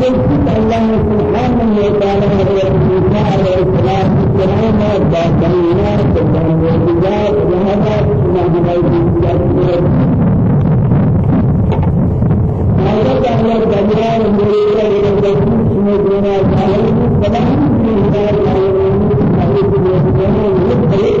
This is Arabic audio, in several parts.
بعد الله سبحانه وتعالى حضرت موسى عليه السلام السلام باطنيات ومعجزات وهذا ما هو حضرت الله جلال مريض الرسول سمع دينا جاهل سلام من دار حضرت موسى عليه السلام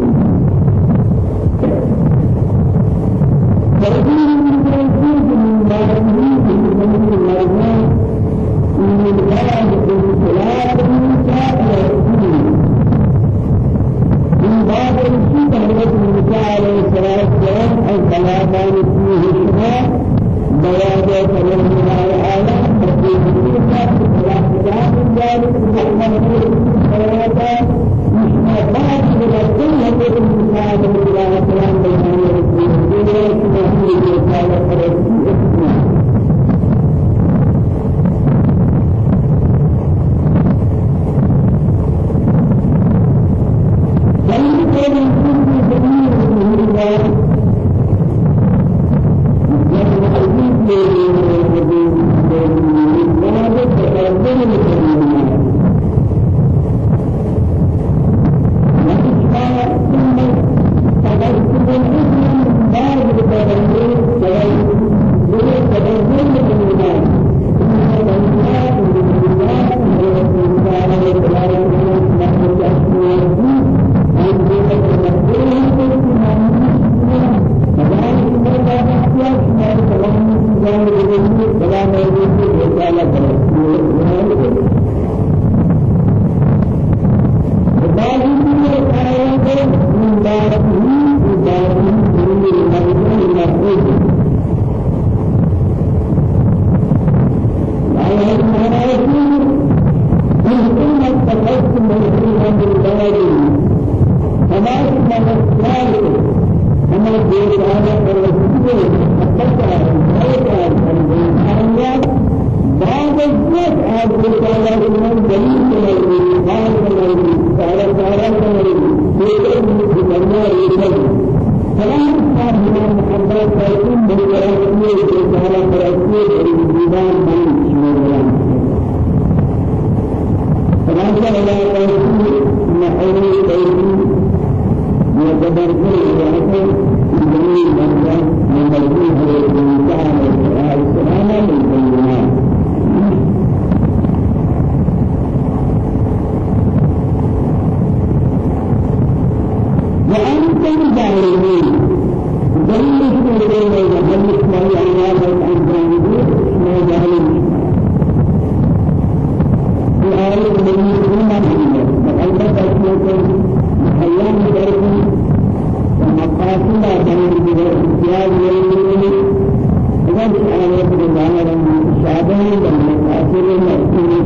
آدمی و مسافر مسیح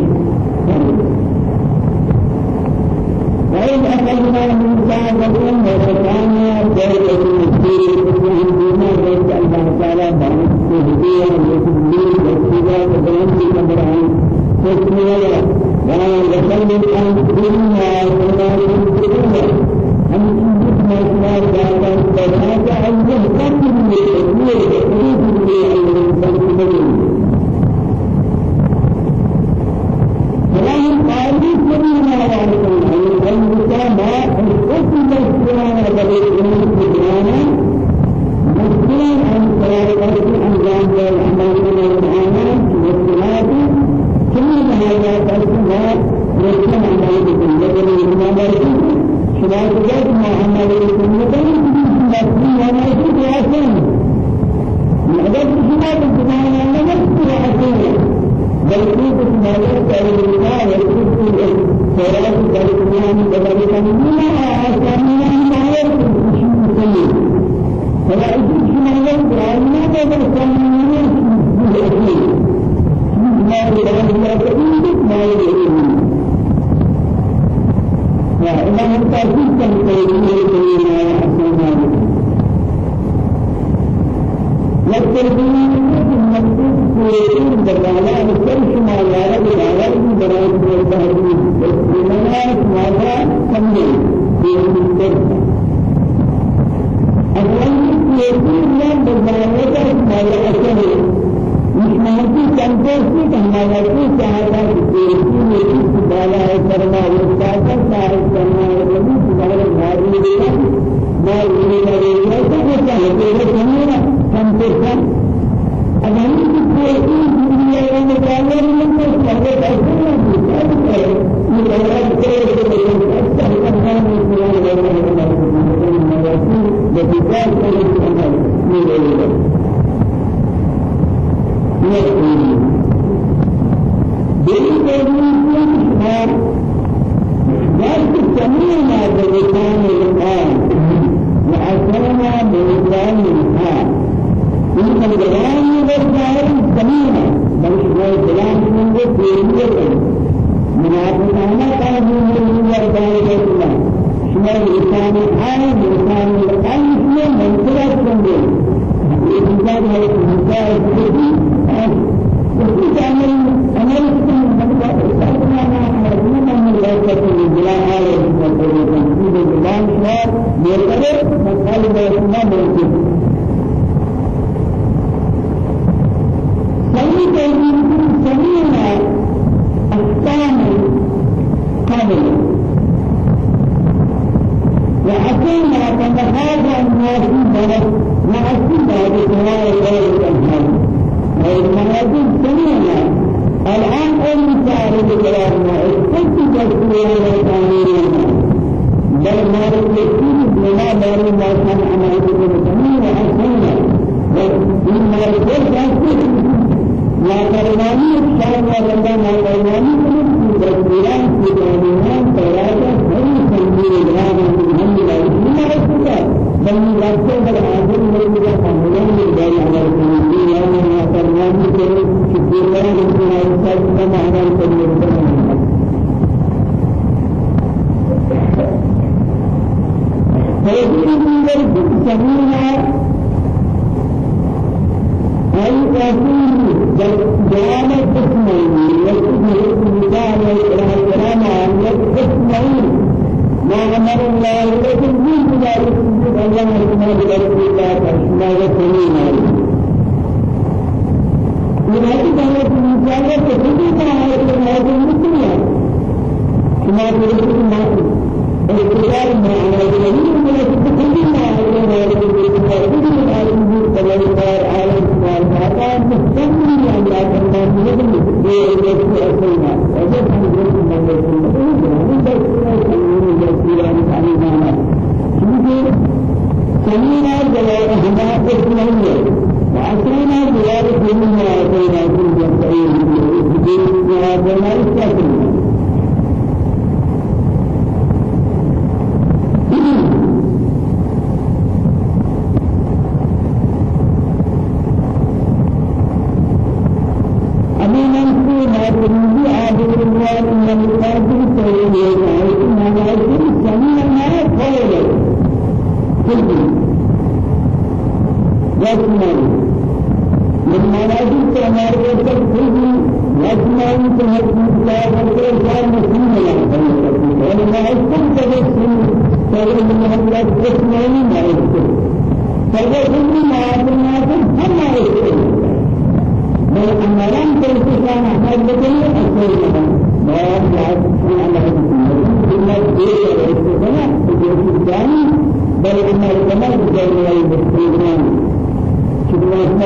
وإذ أخذنا ميثاقكم ورفعنا فوقكم الطين فكلهم بما بيت الله تعالى بارك تهديه وتدبير واتباع وبلند الأمران تسمية ولا يدخل الأرض منها ولا يدخلها أن تنبتنا أسماء ذاتا فلا تعلم تكن لأسماء تكن لأسماء المنتظرين الذي ما de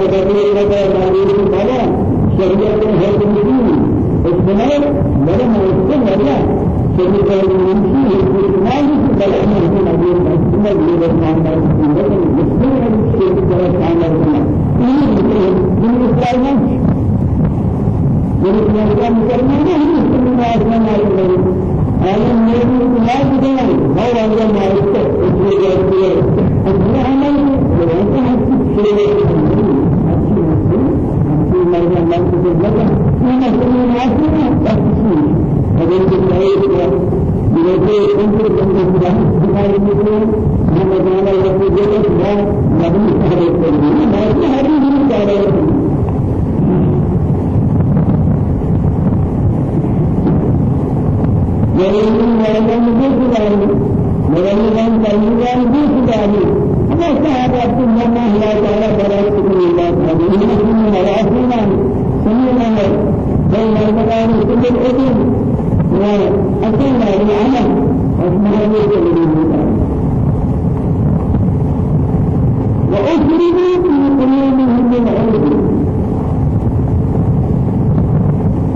تقول لك معلوم بلا شريعة حكم دين اسمها بلا مرسل بلا شريعة المنشي اسمها بلا مرسل بلا اسمها بلا اسمها بلا اسمها بلا اسمها بلا اسمها میرے پروگرام کرنے میں ہی اس میں آسمان آئی ہوئی عالم میری نماز دینا اور عالم مالک اس لیے اس لیے ہمیں جو ہے کہ ہم مرة الله تبارك من أسماء الله تكسين أبين بالله بلغة أنت بند الله تبارك وتعالى من أجمع الله تبارك وتعالى نبي تبارك وتعالى ما في هذه من تبارك ولكن ولكن ولكن ولكن ولكن ولكن ولكن أما صحابة الله لا تعالى بركة الله تعالى من مراسمنا سمعنا بين المكان كل الأذن وأتينا بالعمل أسمع الله وأخرجوا في قلوبهم العلم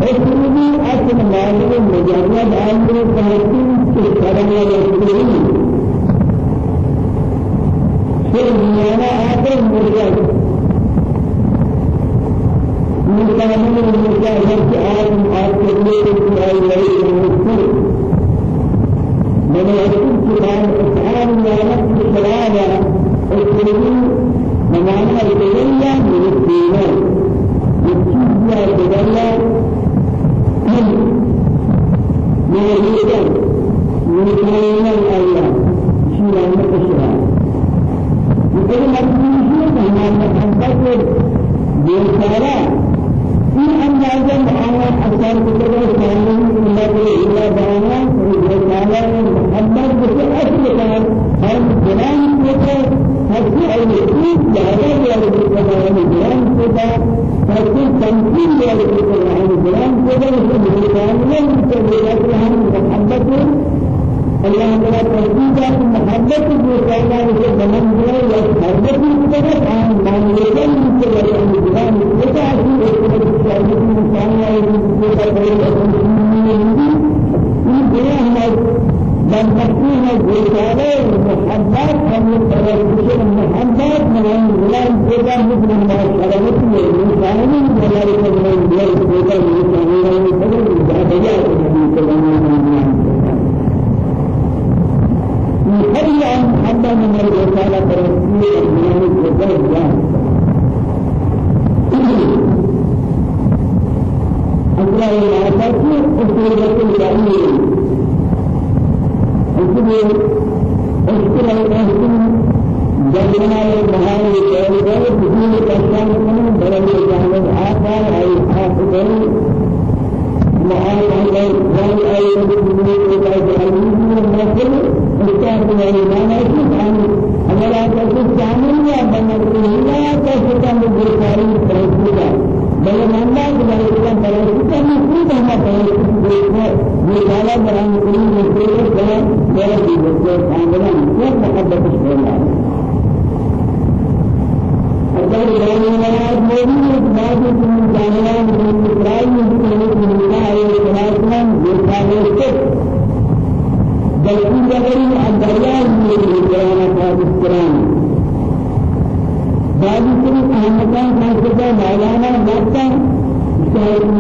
أخرجوا أصل مالك مجرد أمر فهتين في كلام الرسول في الدنيا آخر مجرد من كلام المجرد آدم آخر مجرد في أي المسلم من يكون كلام إسعاد يا نفس الكلام. الكلام معنى الدنيا من الدنيا الدنيا الدنيا من من الإنسان من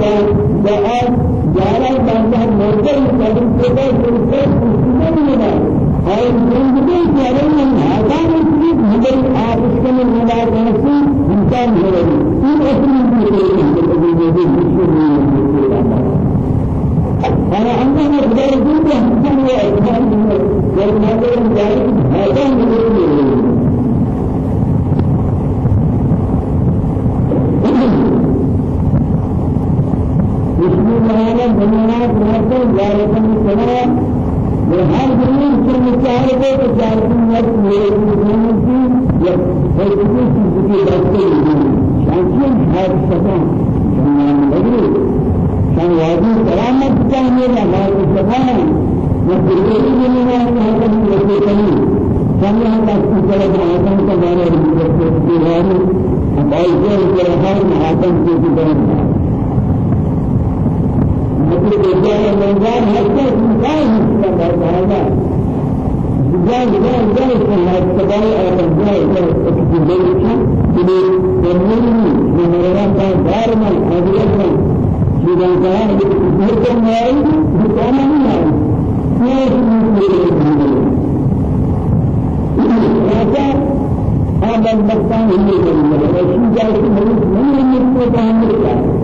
وآن جارة بانتها موضع قدر قدر قدر قدر قدر اور زندگی کے رنگ میں ہزار کی مدد آپ اس کے میں ملا کر سے انسان ہو رہی ہے اس میں بھی ہے کہ مشکل نہیں ہے اور ہم نے بدر کو ہم نے اعلان کیا اور میں نے جاری ہے کہ الرحمن الرحيم ذلك من السماء وهر دنيا في مشاهدة تجارة الناس من في يفكرون في ذلك شانشين هذا الشيطان شان بدري شان وادي كرامة كاملة هذا الشيطان وكل من هذا الشيطان شان هذا الشيطان هذا كمان الشيطان أبايزه الشيطان هذا الشيطان مثل الرجال المنزل حتى الإنسان يستمر هذا في التباي أو جاي جاي في البيت اللي يمني من مرات دار من أجل من إذا كان يقول ما يقول بكام ما هذا هذا المكان اللي يقول شو جاي في البيت من المكان كل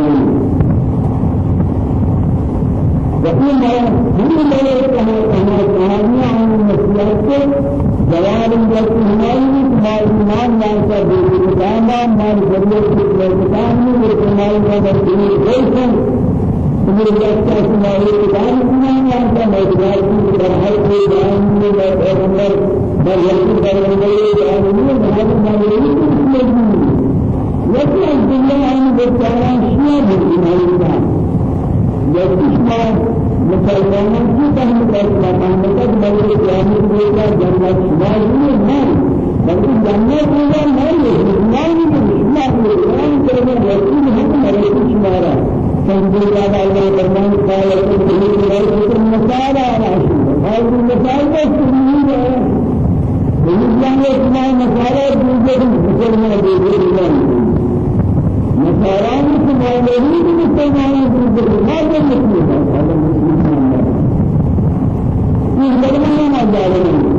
وقيل هم لا يفقهون كما كانوا عن المسيرة جواب الجسماني ما إيمان لا يصدق الكلام ما الجريء بالكلام من الكلام هذا الدين ليس من الأشخاص ما يقال إيمان لا يصدق الكلام برهاء الإيمان من الأمر بل يصدق الإيمان من هذا ما يقول لكن الدنيا عن بشارة شيء بالإيمان يكتشف مسلمانوں کی پہلی فیصلہ ماننے تک میرے جانے کے کا جنت لازمی ہے بلکہ جنت میں جان نہیں ہے اسلام میں اسلام میں قرآن کرنے رسول ہے میرے کو شمارا سنجیدہ اللہ فرمان قال لكم به رأيت المسارع راشد هذه المسارع تسميه الإسلام يسمع مسارع بوجود مسلمان بوجود الله مسارع مسلمان بوجود مسلمان بوجود هذا المسلم هذا جرمان ما جارمان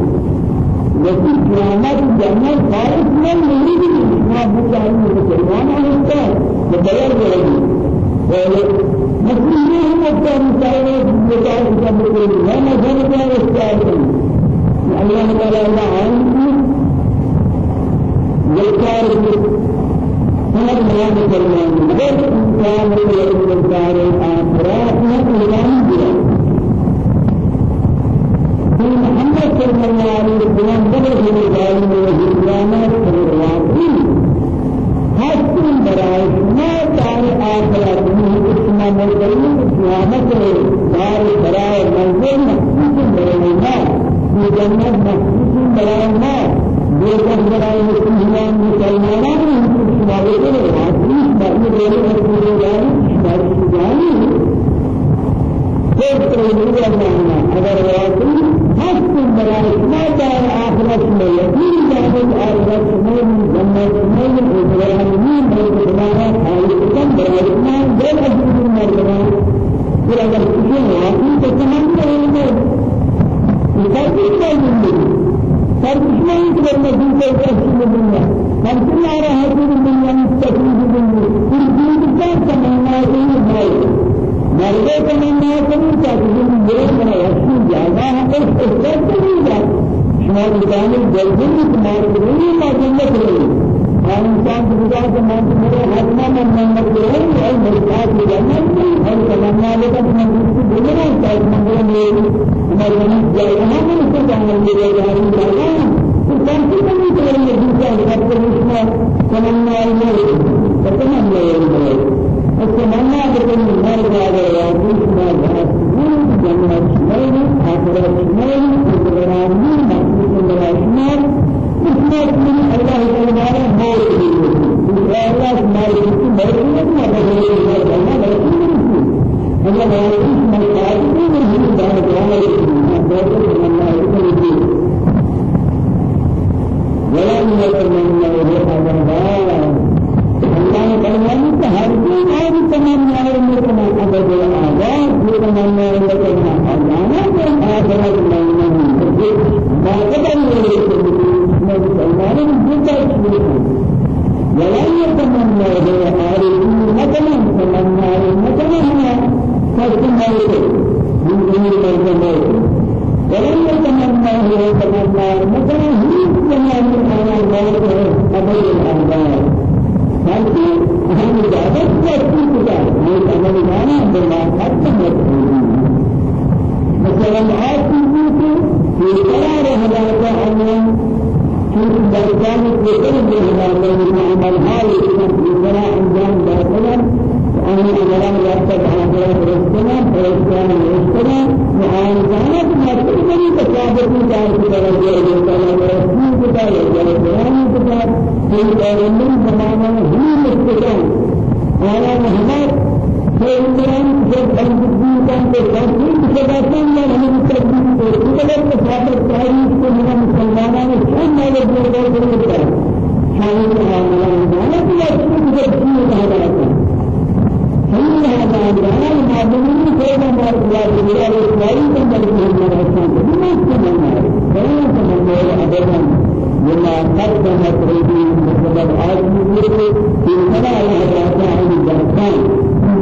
मतलब आज मुझे को देखना है बताता है दर्शन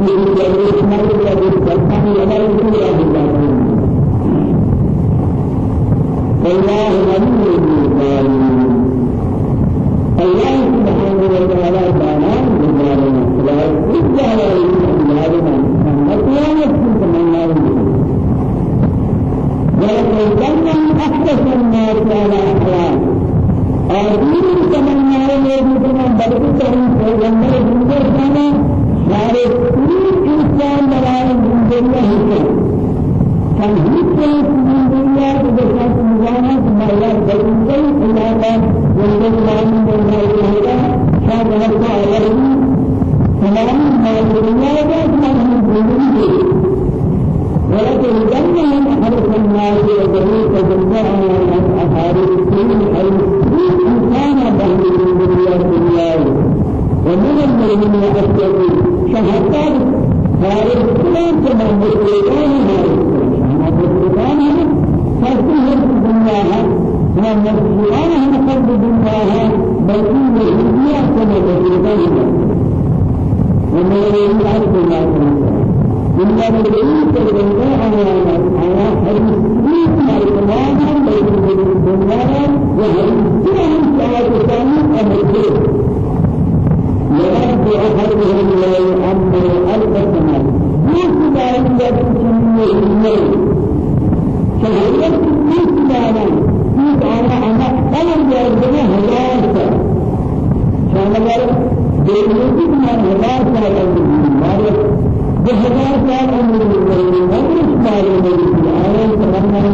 ये जरूरत नहीं है दर्शन लगाने की Amen.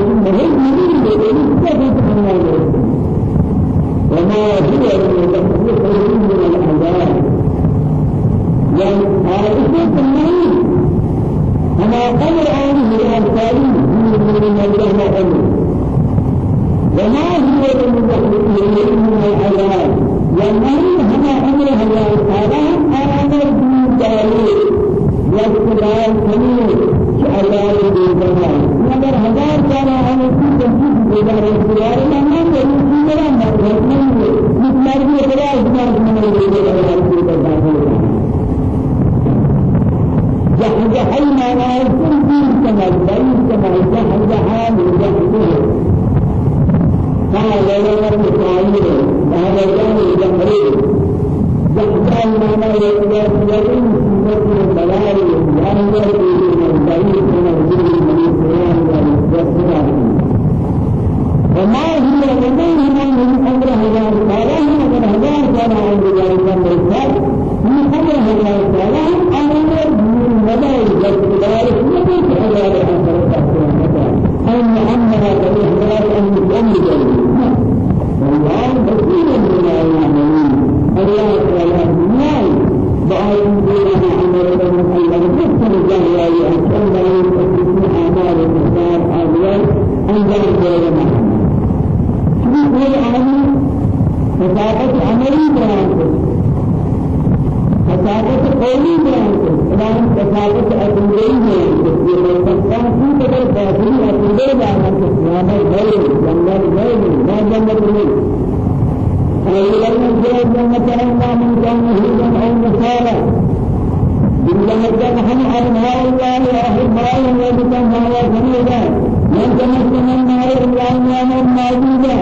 موجودة من تمسنا النار الأيام موجودة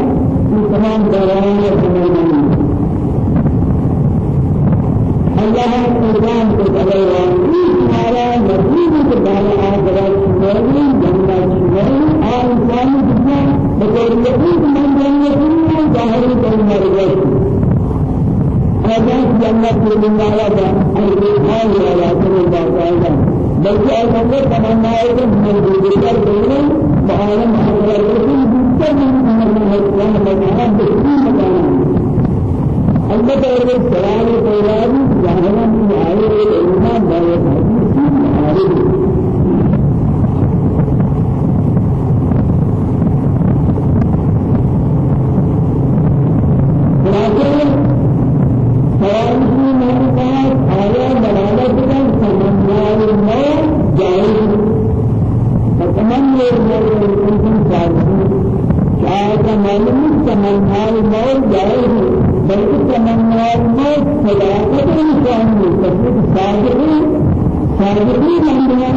في تمام دوران الدنيا الله سبحانه وتعالى على مسجد الدار الآخرة الدنيا جنة الدنيا آل سام الدنيا بقول يقول من جنة الدنيا ظاهر الدنيا هذا جنة الدنيا هذا الدنيا هذا الدنيا بلکہ ایسا کو تمنا ہے کہ میرے دیگر دیگر بہانے محمد رسول دیگر بھی محمد رسول اللہ کے دین کا اللہ تعالی سلام و تعالی جہنم کی آئے ایمان دار ہے But if we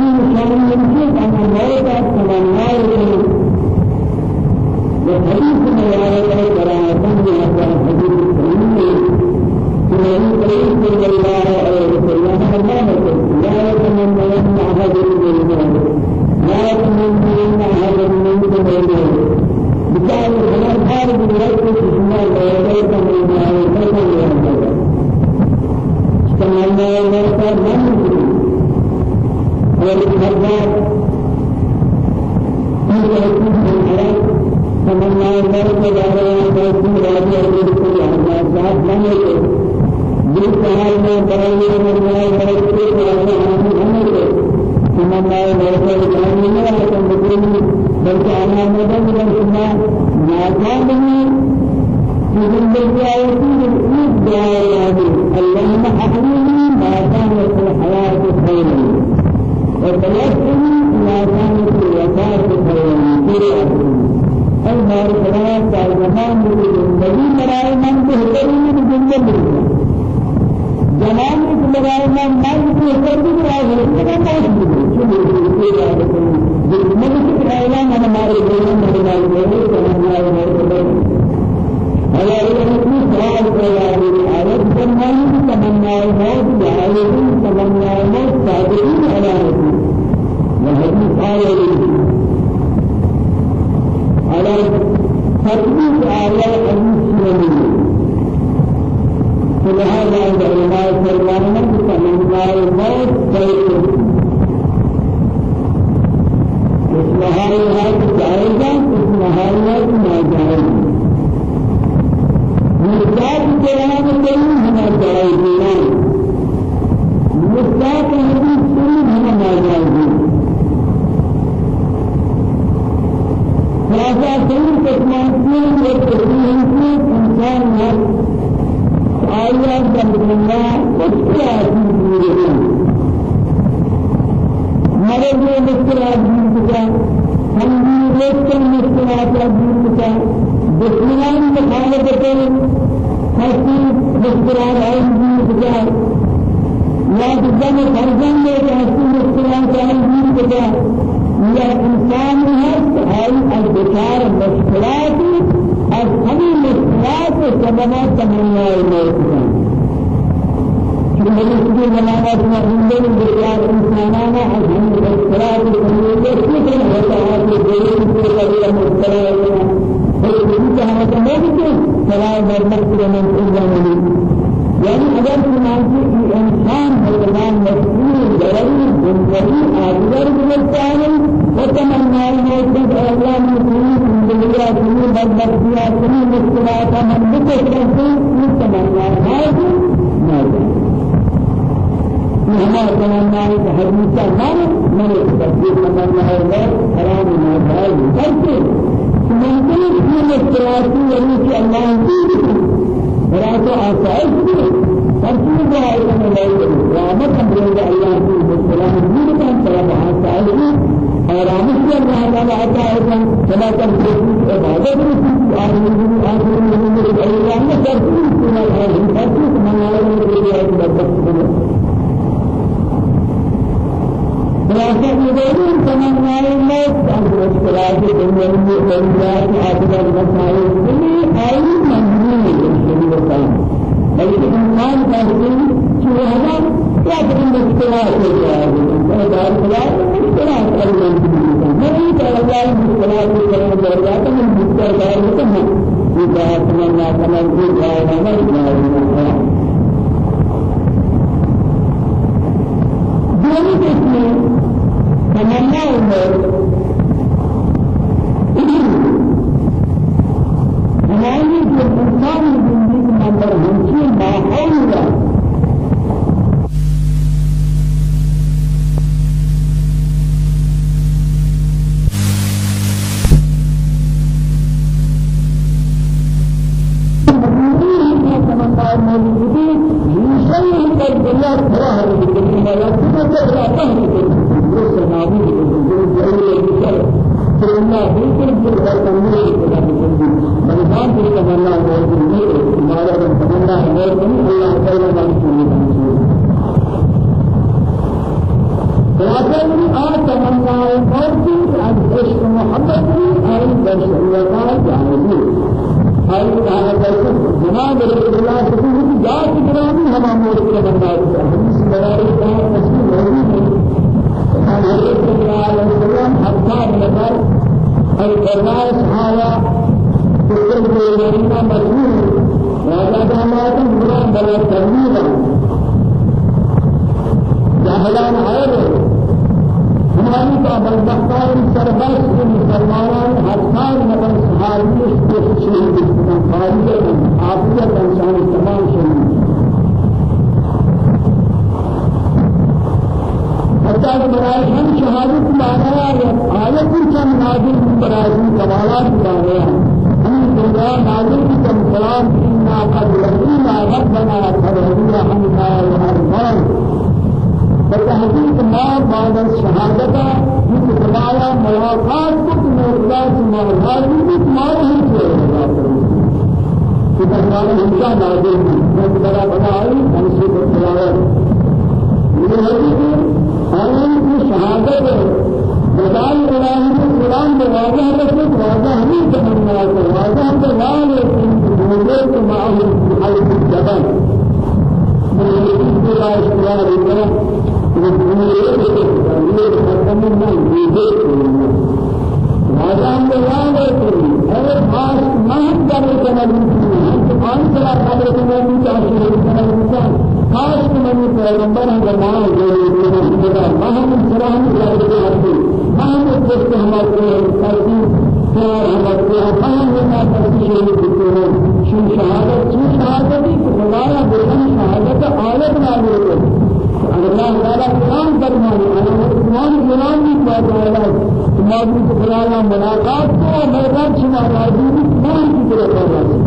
الله ذات من يجري بالسهل من بغير من لا يرسل ولا يعلم تمنى ونرسى دارنا ونرسى بلکہ آنا مدد رسنا ناکامنی في ذنبه آياتي الإيد دعائي اللهم أحرمني ما كانت الحياة خيرا وتوفني ما كانت الوفاة خيرا المال خلاص الزمان بالزندگی برای من بهترین زندگی زمان برای من من بهترین برای من بالملك الإعلام أنا ما أريد أن أقول لك أنا لا أريد على أن سؤال سؤال على الزمان تمنى الموت جاهل تمنى الموت صادقين على وهذه آية على تطبيق آية المسلمين. فلهذا العلماء فرمانا تمنى الموت صادقين نهایت جائزہ اس نهایت ناجائز مستاق قرآن کریم ہمیں جائز نہیں مستاق حدیث کریم ہمیں ناجائز نہیں خلاصہ صحیح قسمانتی ایک تصویر کی انسان ہے آیات بندنا کچھ کیا چیز مرض مشکلات دور کتا تنبیر رشتن مشکلات دور کتا دشمنان مخالفتن حسی مشکلات آئین دور کتا یا جدن فرزن میں حسی مشکلات آئین دور کتا یا انسان هست آئی از بشار مشکلات از همین مشکلات سببات تمنیای موت لمنامات مهندل بالله إنسانانا أهم الصلاة والسلام كثيرا وتعالى بالدين كثيرا مستلا فإذا هذا ما بيجي صلاة برمجة من إنسان يعني أگر سماجی إنسان حیوان مسئول ضروري جنسي آدگر بالتالي وتمنى الموت الله مسلم بالله كل بدبختيات كل مشكلات من بكثرة تمنى هذه ما ہمارا تمنا ہے کہ حدیثہ میں نے تصدیق تمنا ہے حرام نہ جائے کرتے ممکن ہے کہ مستراتی یعنی کہ اللہ کی برات آسائش کی ترتیب ہے کہ میں لے قیامت ہم لوگ اللہ کی مستراتی دین کا طلب آسائش ہے اور آمد سے اللہ تعالی عطا ہے فلا تنسوا عبادت کی آمین آمین آمین اللہ نے ترتیب کیا ہے ترتیب منانے کے لیے ایک بدبخت خلاصة يقولون تمنى الموت عن مشكلات الدنيا والمشكلات آخر المسائل كل أي مجنون الشريعة الإسلام بلکہ انسان کا حکم جو ہے کیا کریں مشکلات ہو جائے گی دار خلاف مشکلات کر لیں گے نہیں کہ اللہ مشکلات کو کرنے جا رہا ہے من مشکل دار ہوتا ہے یہ بات میں نہ سمجھ جائے گا نہیں دوسری قسم تمنا الموت فرمانی کہ انسان میں اندر ہمچی ماحول kita kalau kita nazar, kita berada di ansi berkelayan. Ini lagi آیان کی شہادت بدائے الہی کے قرآن میں واضح رکھے واضح ہمیں تمنا ہے واضح ہم تو لال ہے کہ معه حلق الجبل من يجب لا اشتغال بالله والدنيا يجب ختم من يجب واضح ہم تو لال ہے اے خاص مہد کرے کمال ہم کمال خاص من پیغمبر ہیں جماعت جو خدا ہم کی خدایا بلند شہادت ہے ہے ہے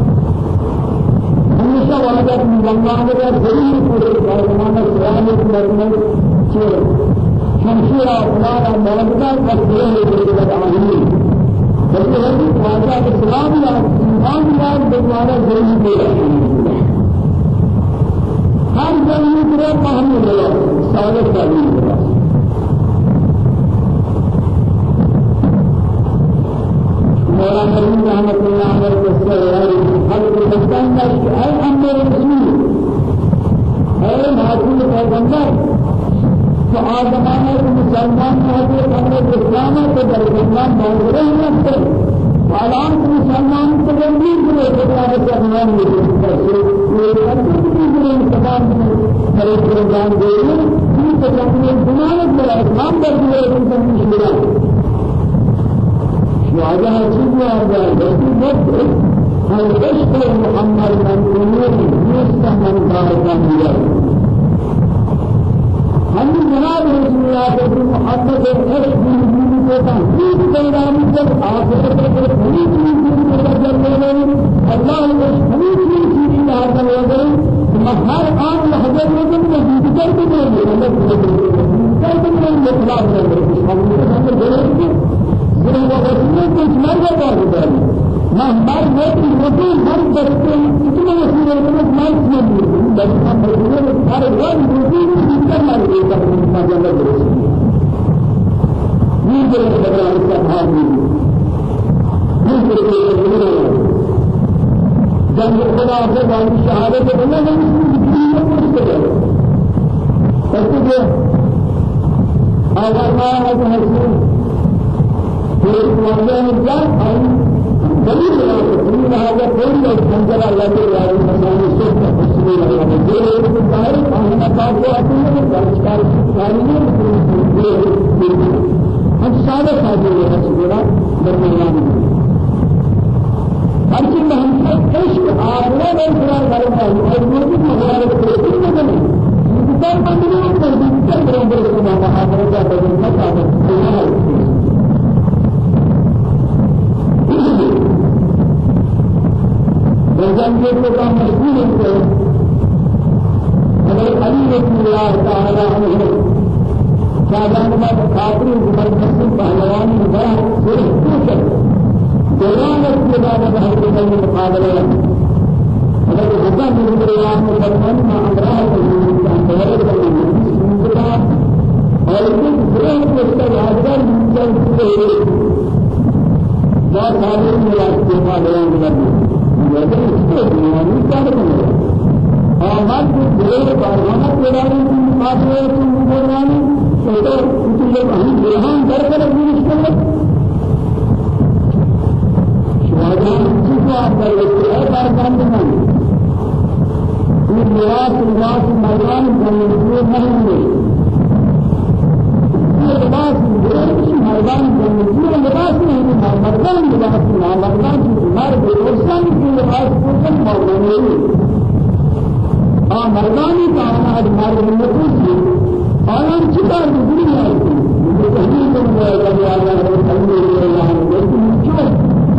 ہمیشہ وعدت مزمان کا ضرور پورے زمانہ سلام کے مرمر سے شمشیر اپنا موجودہ کر دیا ہے کہ بتائیں بلکہ ہے کہ واجہ اسلام یا ایمان یا دوبارہ ضرور دے ہر ضرور کرے فهم لے سالت تعلیم مولانا رحمت اللہ علیہ وسلم کا اے أمر رسول اے معصوم پیغمبر کے مسلمان اسلام کے در اسلام معذرے ہیں حالان کے مسلمان لیے خطاب کے عنوان میں یہ لیے خطاب کرے پروگرام دے رہے ہیں کہ تنظیم زمانت میں اسلام در دیا ہے واجه چیز واجه بسیط بس هل عشق محمد من کنون نیست من کارکان دیگر ہم جناب رسول اللہ کے محبت عشق دین کو تحقیق پیغامی جب آخرت کے بڑی چیز دین کو جلنے میں اللہ نے بڑی چیز چیز حاصل ہو گئی ہر آن لحظت میں جب میں کر کے دے اللہ کر کے دے اخلاص کر رہے ہیں ہم نے كنت مرة بعد ما مر وقت وقت مر بس كتنا وسيلة كنا ما نسمع بس ما بقول هذا وقت وقت كتنا مر بس ما جانا بس يجي بدر السحاب يجي بدر جنگ خدا سے بانی شہادت بنا ہے دنیا کو اس کے ایسے کہ اگر میں ہے حسین پھر واجہ ہے جان دلیل ہے دلیل ہے کہ کوئی لوگ منظر اللہ کے یار مسائل سے تفصیل ہے یہ ایک ظاہر ہم بات کو آتے ہیں درشکار ہے ہم سارے ساتھی ہیں سبحان اللہ ہر چیز میں ہم سے عشق آگے میں اقرار کرتا ہوں اور مجھے مغالب کرتے ہیں کہ نہیں کتاب بندی میں کر دی کر رہا ہوں کہ میں محاضرہ کا بدل نہ چاہتا رمضان کے تو کام مشغول ہے اگر علی رضی اللہ تعالی عنہ شاہجہاں کا خاطر زبردست پہلوان بڑا صرف کچھ دوران استدامة بحث المقابلة أنا بحثان من الدوران فرمان ما أمراه الإنسان تورد الإنسان ولكن برهن مستر هذا الإنسان سيئ ما صادر من الاستدامة بيان کرنا یہ استدامة نہیں کرنا آمد کو دور بارہانہ پیرانی کی کی مقابلانی تو تو یہ ہم برہان در کر اپنی أكبر وسيلة كان من من ميراث الناس ميدان من المسؤول مهم لباس مردان من المسؤول لباس مردان لباس نہ مردان کی مرد کو کم موجود ہے ہے مرد مسؤول آیان چیکار دنیا ہے یہ کہیں تو میں اللہ اللہ اللہ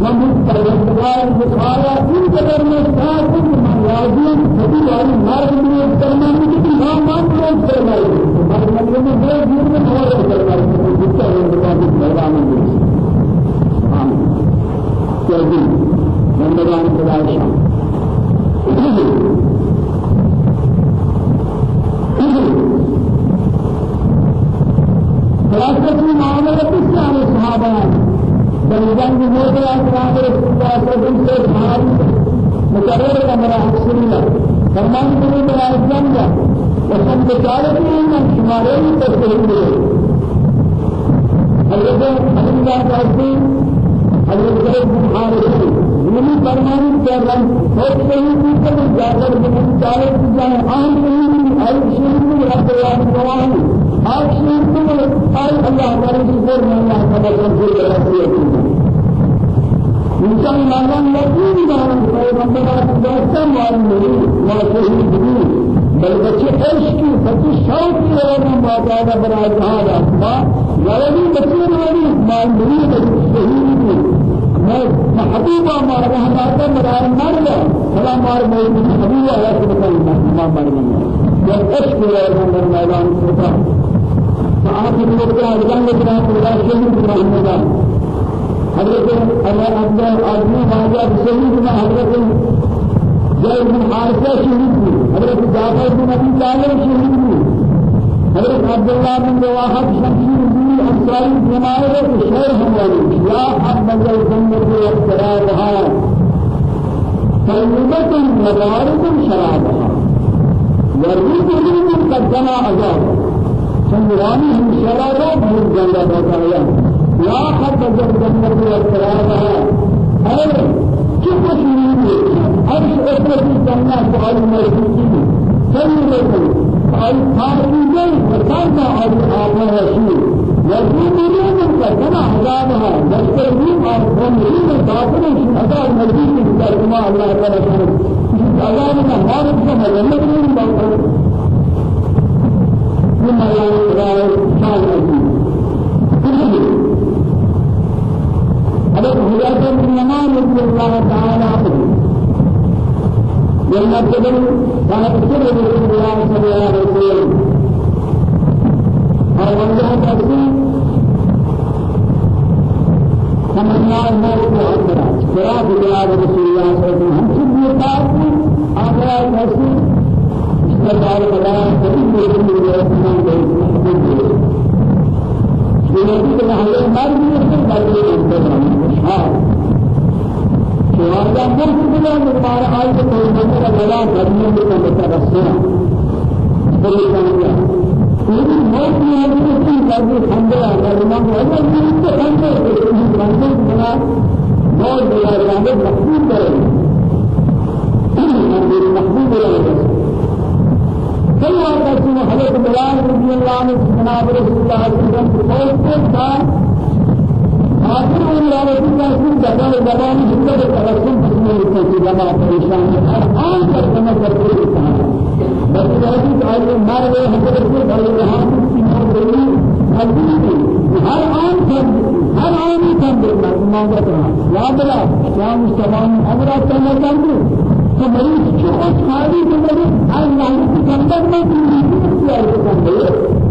ومن پروردگار بخارا ان قدر میں ساتھ من راضی سبھی والی مارگ میں کرنا ہے ہمارے مطلب میں بڑے دور میں اور کرنا ہے جس کا پروردگار کی میدان میں آمین کیونکہ بندگان خدا شان خلاصة معاملة الإسلام الصحابة بلدان کی موت اعتراض رسول الله سے بھاری مقرر کمرہ حسنیہ فرمان کرے میرا اسلام کا وسم میں شمارے ہی تصدیق دے حضرت اللہ تعالی حضرت کریم بخاری یہ فرمان کر رہا ہے اور صحیح کی کر جاگر بچارے کی جائے عام نہیں ہے شریف رب العالمین آج شیر کو آج اللہ تعالی کی پر میں اللہ تعالی کو دل رہتی ہے انسان مانن یقین دارن پیغمبر دوست معلوم نہیں واقعی نہیں بلکہ عشق کی بچی شوق کی اور باقاعدہ بنا اما یعنی بچے والی معلوم نہیں صحیح میں محبوبہ مار رہا تھا میرا مر گیا۔ بڑا مار میں محبوبہ ہے کہ بتا مار مر گیا۔ جب عشق کی اور میدان ہوتا آخر وقت أجمل كلام الله شهيد رحمه الله حضرت أبا عبد آدمی واجہ شهيد میں حضرت زید بن حارثہ شهيد بھی حضرت جعفر بن ابي طالب شهيد بھی حضرت عبد الله بن رواحة شمشير بن انصاري جماعة شهر هم والي يا حبذا الجنة واقترابها طيبة مبارك شرابها ورزق من قدم عذاب سنرانی ہم شرارا بھول جانا بتایا۔ یا خط جب جنت میں اعتراض ہے ارے چپ شروع ہے عرش اتر کی جنہ سوال مرضی صحیح ہے آئی خاصی گئی بتاتا آئی آنا رسول يقول لهم كما حجابها يستوي أرضهم من باطل هذا المرضي من كلمة الله تعالى عذاب ما هارب كما يمكن من ثم لا يقرأ شان حضرت حضرت بن يمان رضي الله تعالى عنه لما قبل كانت سر رسول الله صلى الله عليه وسلم. اور وجہ تفسیر تمنا الموت والآخرة قراءة بلاد رسول الله صلى الله عليه وسلم. هم سبحانه آخرة تفسير استدار بلا سبيل من الإسلام بين يمكن أن هذا ما يمكن أن يكون ها سؤال هذا مرتبط بالمعنى آية التوحيد ولا غني بالمترسل بالله لیکن موت میں ہم کو کی باتیں سمجھا ہے امام اگر یہ تو سمجھے یہ بندے بنا بہت بڑا جانب مقبول کرے۔ محبوب رہے کئی بار کہتے ہیں حضرت بلال رضی اللہ عنہ جناب رسول اللہ صلی اللہ علیہ وسلم کو آخر ان رابطی کا اسم جبان جبان حضرت تبسم بسم اللہ کی جمع پریشان آن پر سمجھ کرتے ہیں بس ذلك آئے مر گئے حضرت سے بڑے جہاں کی موجودی حدیث ہر آن سب ہر آن سب مانگا تھا یاد رہا کیا مستمان امرات کرنا چاہتے تو مریض جو اس خالی کے لئے اللہ کی کندر میں بھی کیا ہے لیکن مجبور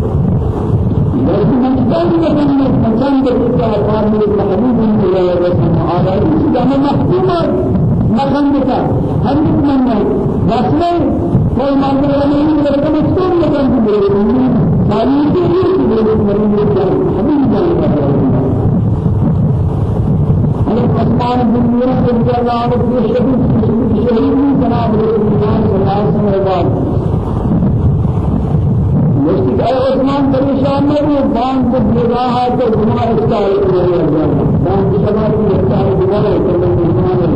نہیں ہے پسند کرتا ہے قابل محبوب نہیں ہے رسم آدھار اس جمع محبوب مکان کا ہر ایک من ہے واسطے کوئی مانگنے والا نہیں ہے لیکن مستور مکان کی میرے خالی کے لیے میرے مریض کا حبیب جان کا عثمان بن ميرة رضي الله عنه في شهيد شهيد جناب رسول الله صلى الله عليه وسلم مشتق اے عثمان پریشان نہ ہو بان کو لگا ہے تو گناہ استعمال کرے گا بان کی سزا کی استعمال کرے گا تو گناہ ہے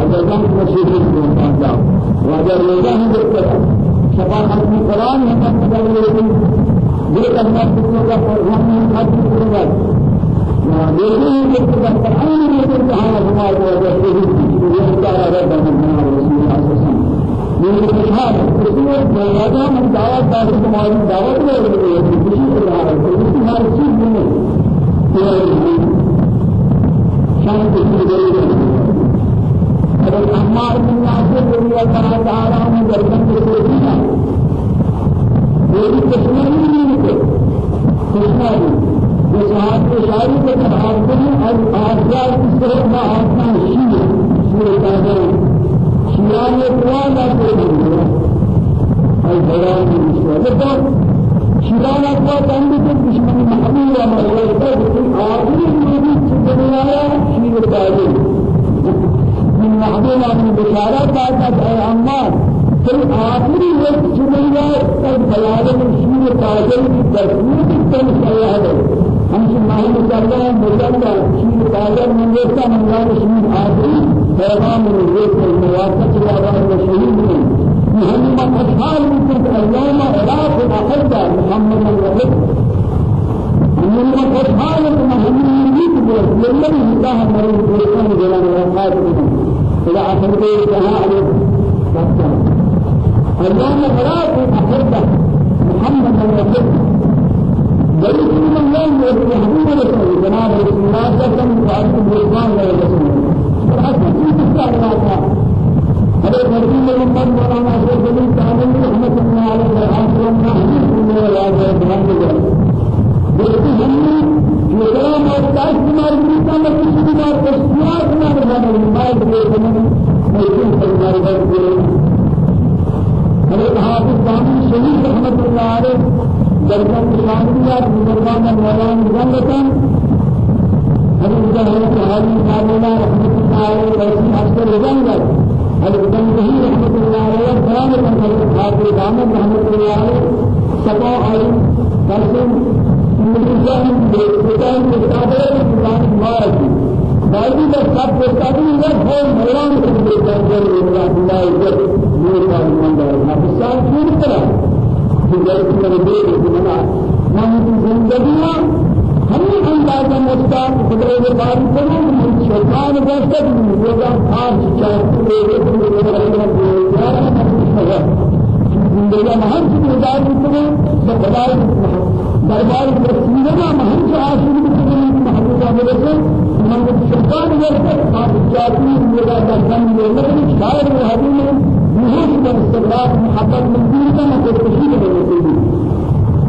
اگر ہم مشہور ہیں تو واجب روزہ ہے جو شفاعت کی قرآن ہے بدل رہے ہیں یہ کرنا کا فرمان ہے خاطر کرے گا يقول لك القرآن يقول تعالى ما وجدته يختار ربنا من رسول الله ہر چیز میں شان کو دے رہے ہیں اگر عمار بن ناصر رضی اللہ تعالی عنہ گردن کو توڑی ہے یہ کشمیر نہیں ہے کشمیر وساعات شاعری کے تحافظ اور آثار کی طرف نہ آسنا شیر شیر کہتے ہیں شیران دعا نہ کرے اور بیان کی مشورت شیران دعا تنگ کے دشمن محبوب و مرغوب ہے آخری نبی چکنے والا شیر کہتے من محبوب من بشارات آتا ہے عمار پھر آخری وقت بیان شیر کہتے ہیں تصویر کی طرف ہے ہمشی ماہی مکرده مجلد شیر قادر من دیتا من یاد شیر آخری پیغام رزیت المواقع جوابان و شهید من مهمة أشهار من اليوم عراق أحد محمد الرسول مهمة أشهار من محمد الرسول الذي هداه مريض الرسول جلال الوقات إلى آخر جهة عليه اليوم عراق أحد محمد الرسول بل كل الله يحبون رسول جناب رسول الله صلى الله عليه وسلم وعلى الرضوان والرسول فحسن في تستعملها هذا مرسول محمد مولانا شيخ بن تعالى رحمة الله عليه وآخر ما حديث من الله سبحانه بلکہ ہم نے یہ کلام اور تاج ہمارے لیے کام کسی بھی بات تشریحات نہ بنانا ہے میں یہ سمجھ لیکن ہمارے بات حضرت حافظ صاحب شہید رحمت اللہ علیہ درجة الإسلامية بمرمان مولانا مجلسان حضرت جهل الحالي كاملا رحمة الله وسلم أشكر رجال حضرت جهل رحمة الله عليه من حضرت حافظ دامن رحمة الله عليه سبا علي قسم مجلسان بكتاب كتابه كتاب مبارك بعضی لوگ سب بہت حیران ہوتے ہیں کہ اللہ اللہ عزت ہے اب سال پوری طرح جلد من دیر بنا من زندگی ہمیں اندازہ مستان خدای کے بارے میں من شیطان واسطے لوگا خاص چاہتے ہیں زندگی مہم سے گزار کرتے ہیں خدای دربار رسول اللہ مہم سے عاشق کرتے ہیں محبوبہ میرے سے من شیطان واسطے خاص چاہتے ہیں لوگا دم لیکن شاعر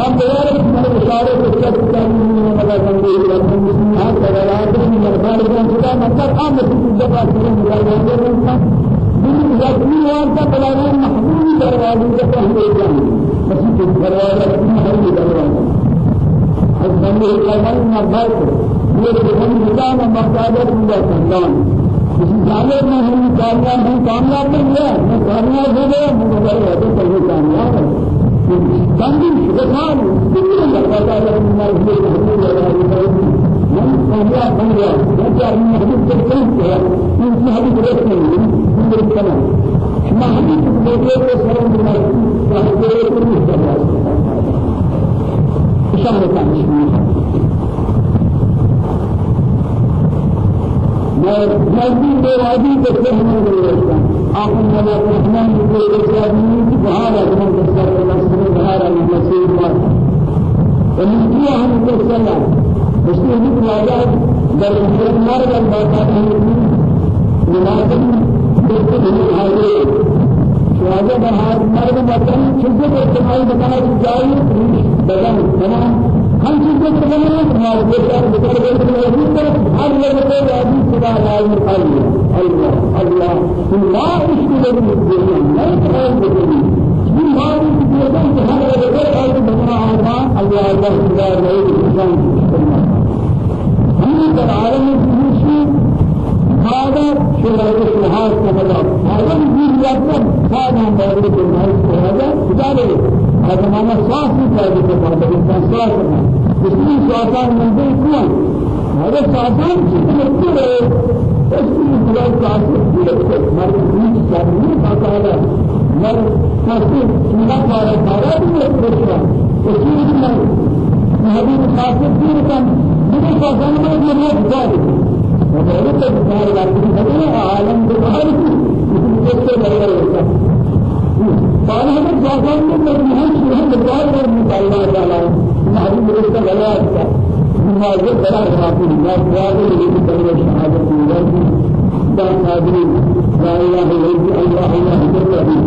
من محبت من دين كما تشكيل من الدين من غير من يقدر بجاره من دار الله المسلمين ما ما مولى مرام إذا استقام من وهذه چیزیں نوجوان کی اندازی کی اندازی وہ ہے ہماری سمجھ بس کا دار کا ہے یہ بھی ہے ہے یہ بھی ہے آیا پیر کو تین مرا بکن تا یدا ہے جیسے کسی فاصل تین جاگے ہم لاتا اور یہ سمجھے ہم دوبارہ ہمارے اشارے کو کیا کرنے میں مدد کریں گے ہم مسلمان کا رات میں مربار کا خدا مطلب عام کی جگہ سے مدد کریں گے دین یقین وانتا بلانا محبوب دروازے کا ہم جانتے مسجد دروازہ ہم دروازہ حسن مربار یہ بہن نظام مقصد پورا سنان اس جانے میں ہم کامیاب ہیں کامیاب نہیں ہے کامیاب ہو تو وہ کامیاب ہے کتنے دروازہ لگنے میں یہ حضور لگا من کامیاب بن گیا میں کیا ہم حدیث سے کہیں کہ ان کی حدیث رکھ نہیں ہے میرے کلام میں حدیث کو لے کے سرم بنا رہا ہوں کہ یہ نہیں کرنا اشارہ کا مجبور دے راضی کے سہنے دے رہتا آپ نے اللہ الرحمن کے اسلامی کی بہار اعظم کے سر پر نصر بہار علی مسیح پر ومن کیا ہم کو سلا اس نے بھی راجا در مر کا بات ہے مناسب بالکل نہیں حاضر راجا بہار مرد وطن چھجے کو استعمال بتانا چاہیے بدن تمام ہم چیزیں کرنے ہیں ہمارے بیٹا بکر بیٹے موجود ہے ہر لوگوں کو راضی خدا راضی اللہ اللہ اللہ اللہ اس کے لیے مجھے نہیں خیال بکری بیماری کی وجہ سے ہر لوگوں کو راضی بنا آسان اللہ اللہ خدا راضی انسان ہم پر عالم کی هذا شرع الشهاد كذا هذا يجيب يقول هذا ما يريد هذا كذا زمانہ صاف نہیں پیدا کرتا بلکہ انسان صاف کرنا اس لیے شیطان منزل کیوں ہمارے شیطان کی مرتے رہے اس کی بلاد کا ہمارے بیچ جاننے کا تعالیٰ مر کیسے سنا پارا پارا بھی ایک دوسرا اس لیے بھی میں حبیب قاسم کی رقم میرے شیطان میں یہ روز جاری ہمارے تو بہار واقعی ہے عالم بہار کی اس سے بہتر ہوتا ہے مانا ہمیں جاسان میں مجموعہ شروع بچار اور مطالعہ جانا محبوب رشتہ گلا کیا نمازے بڑا حافظ نماز دعا کے لیے بھی پہلے شہادت کی جائے گی دان حاضری لا الہ الا اللہ اللہ اللہ اکبر ابھی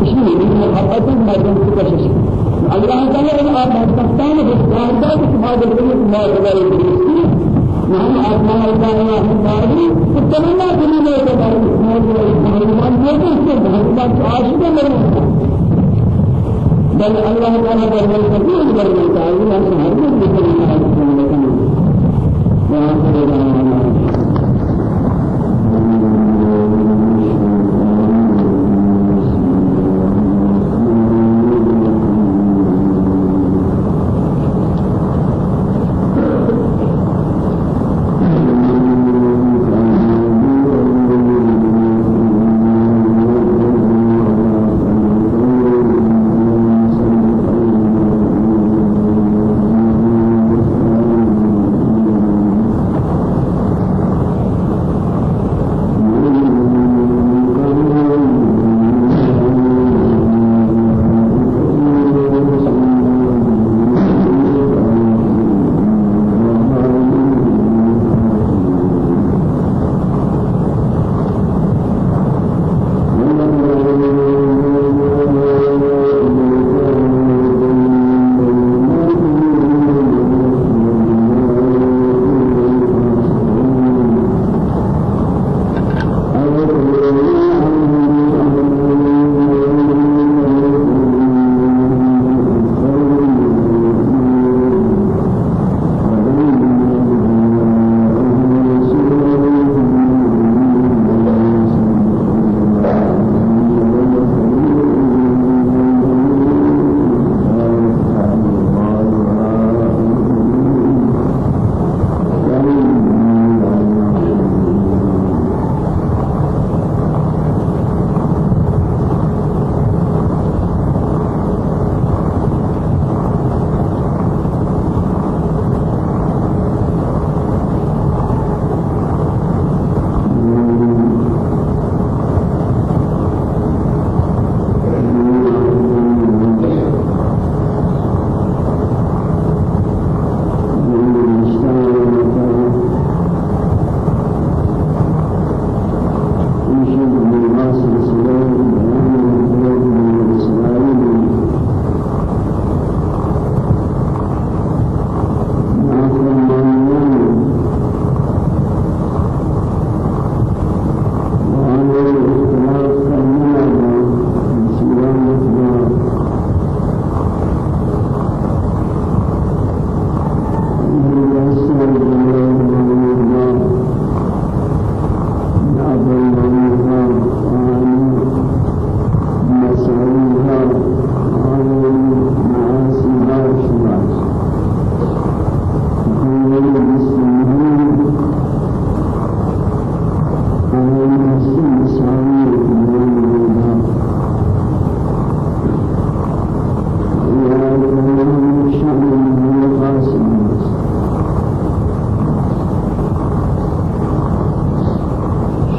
اسی لیے محبت مردوں کی کوشش اللہ تعالی نے آپ پاکستان میں بس کہا کہ تمہارے لیے تمہارے لیے نحن آسمان الله الله تعالى تتمنى كل ما يتبعه مسلمان يقول مسلمان عاشق من بل الله تعالى بل كثير من التعليم عن هذه الكلمات وآخر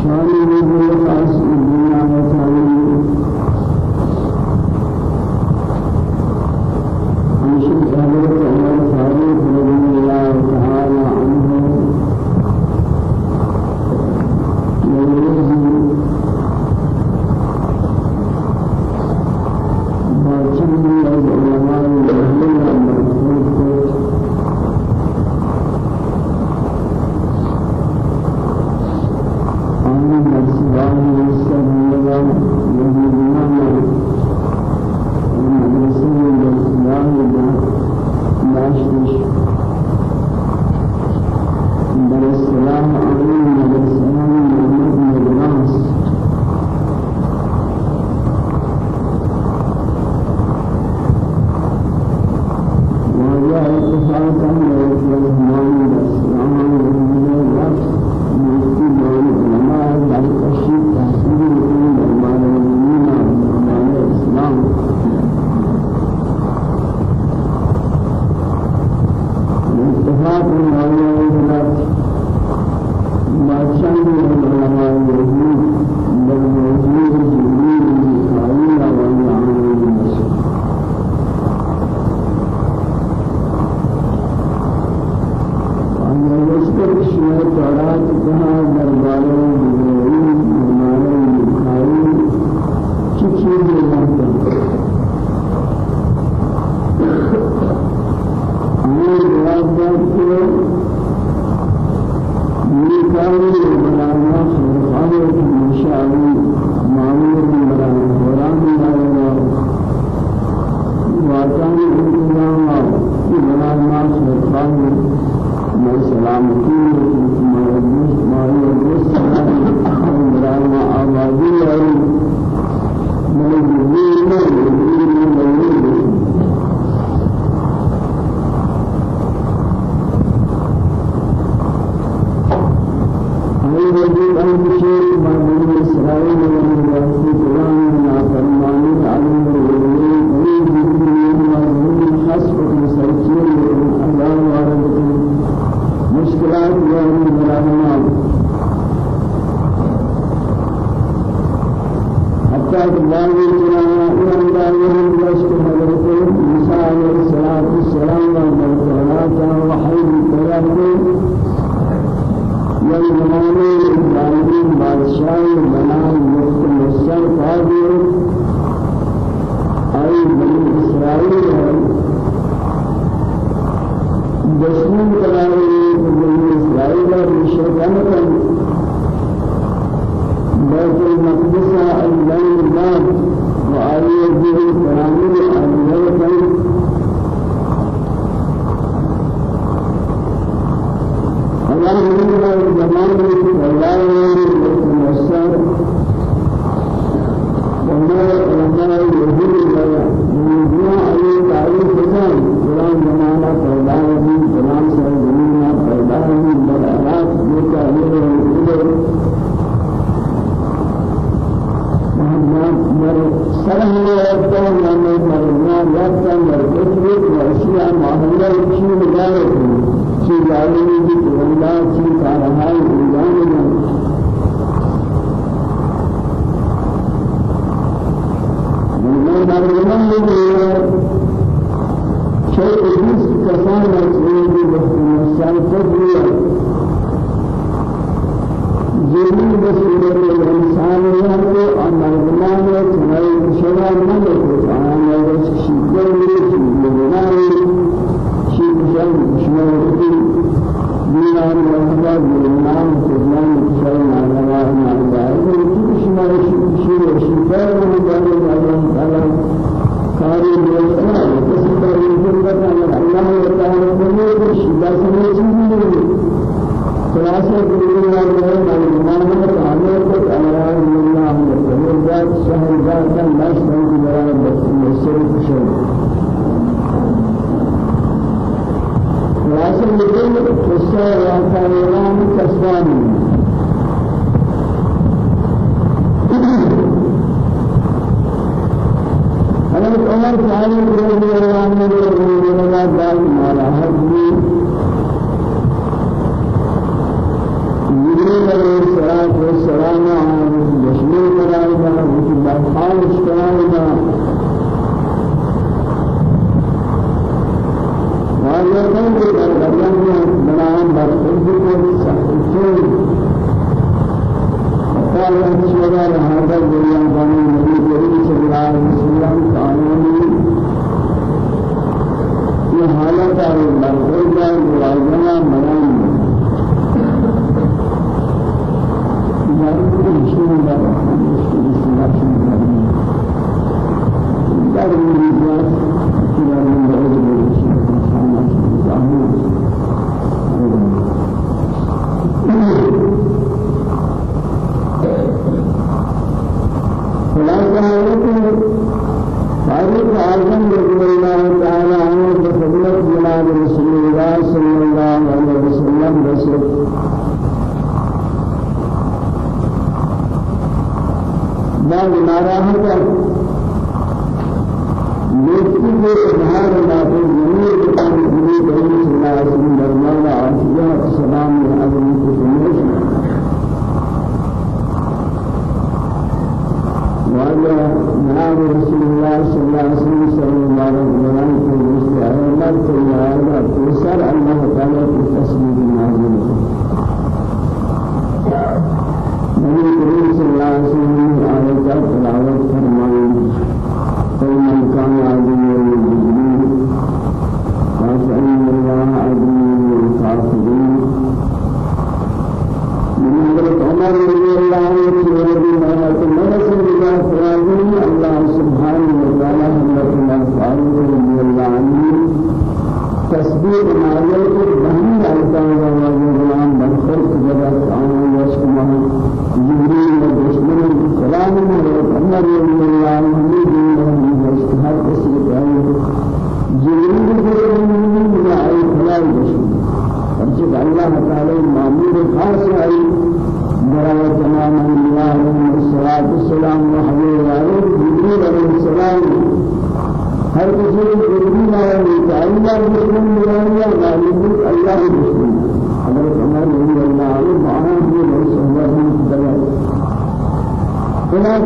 شان کسان مسئول بحکم الشمس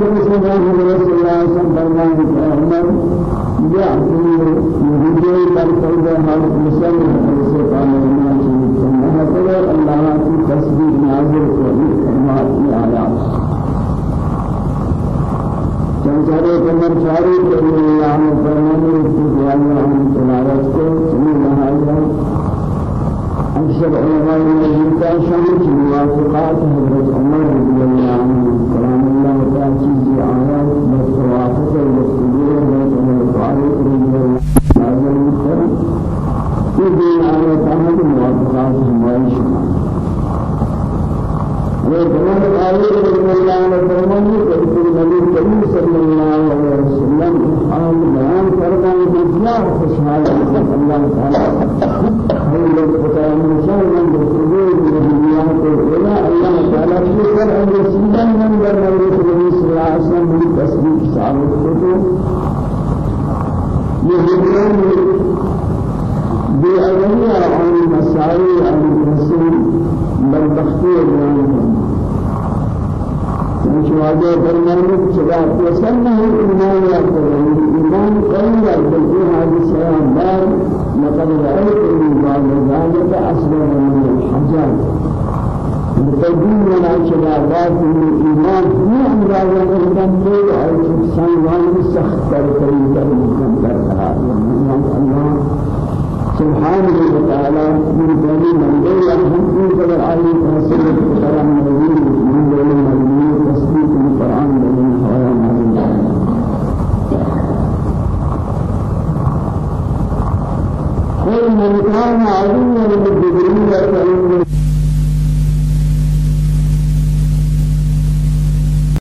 رسول الله صلى الله عليه وسلم فرمانه شباب يسمى الإيمان يقول الإيمان قول يقول هذه السلام دار لقد رأيت من ذلك أصبر من الحجاج. بتدين من الشبابات من الإيمان هي أندازة من كل أي سنوان سخت تركي تركي تركي الله.